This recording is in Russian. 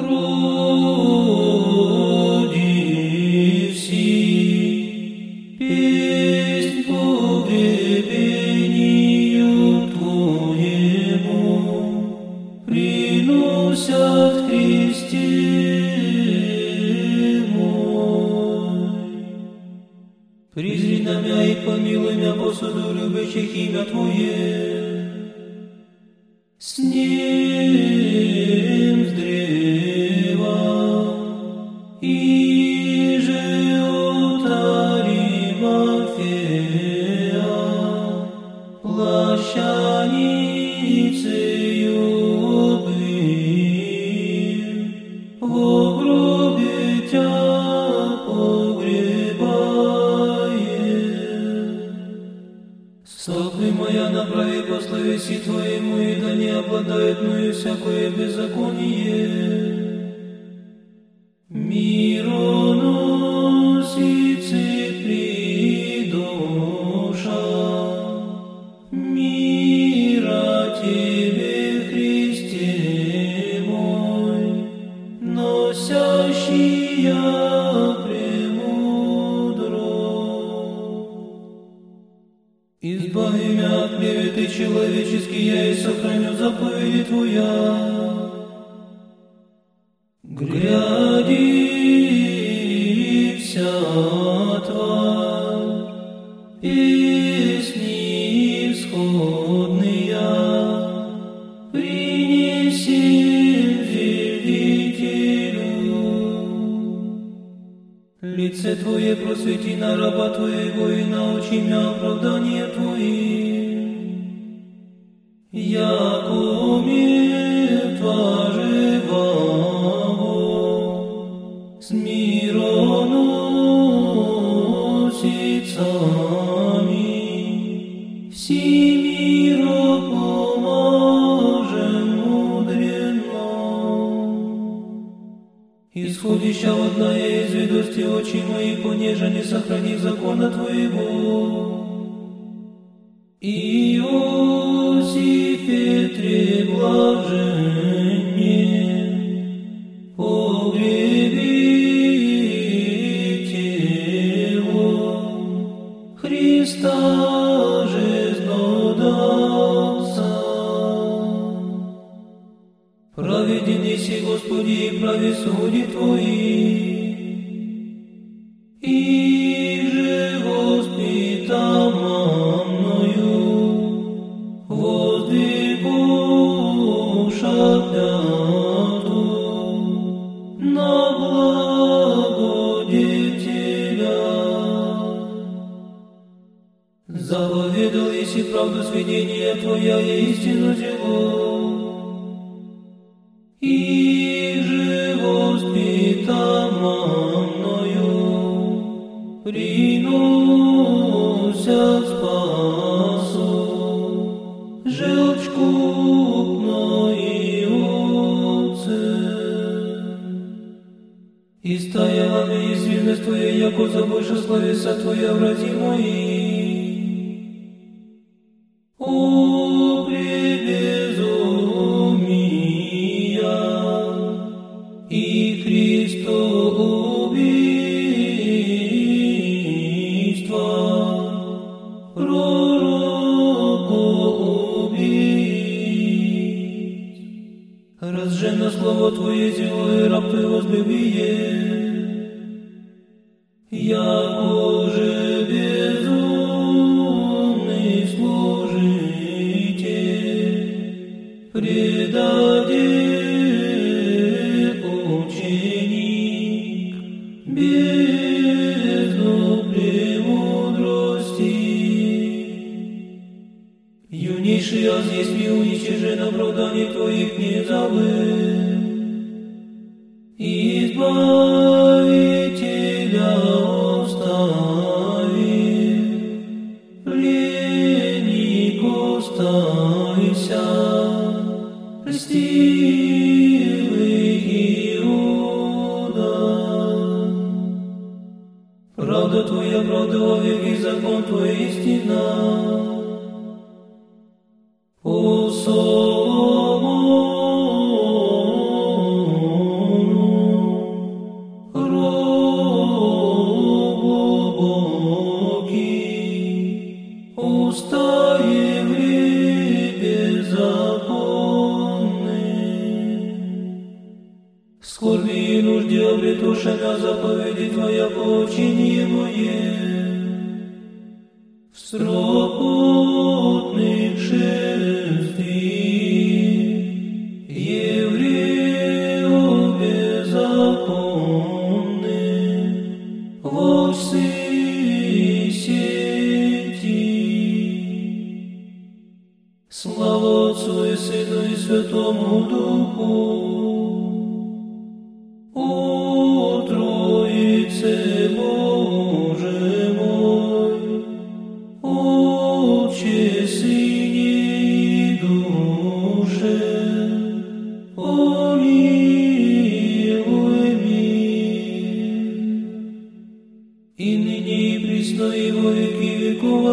Родиси, песнь погребению Твоему, приносят Христе мой. Призри и помилуй мя по любящих имя Твое. С ним обладает мною всякое беззаконие. Мироносицы меня от клеветы человеческие, я и сохраню заповеди Твоя. Гряди вся тварь, песни исходные, принеси Велителю. Лице Твое просвети на раба Твоего и научи меня оправдание ведости очи мои, понеже не сохрани закона Твоего. Иосифе треблажение, погребите его, Христа жизнодавца. Праведен си, Господи, и прави суди Твои. Заповедал еси правду сведения Твоя и истину зело. Приносят спасу желчку и овцы. И стояла и свинность Твоя, яко забольше словеса Твоя, врази мои. О, пребезумия, и Христо убийства, Разжено слово Твое зело, и раб Твой возлюбие. Яко же безумный служитель предадет ученик бездну премудрости. Юнейший аз есть ми уничижен оправданий Твоих не забыл. Правда Твоя, правда во веки, закон Твой истина. Нужде обретушена заповеди Твоя поучение мое. В срок путных шествий, еврею беззаконных, во сети. Слава Отцу и Сыну и Святому Духу, Отче, Сыне Душе, помилуй мир. И ныне и присно и веки веков.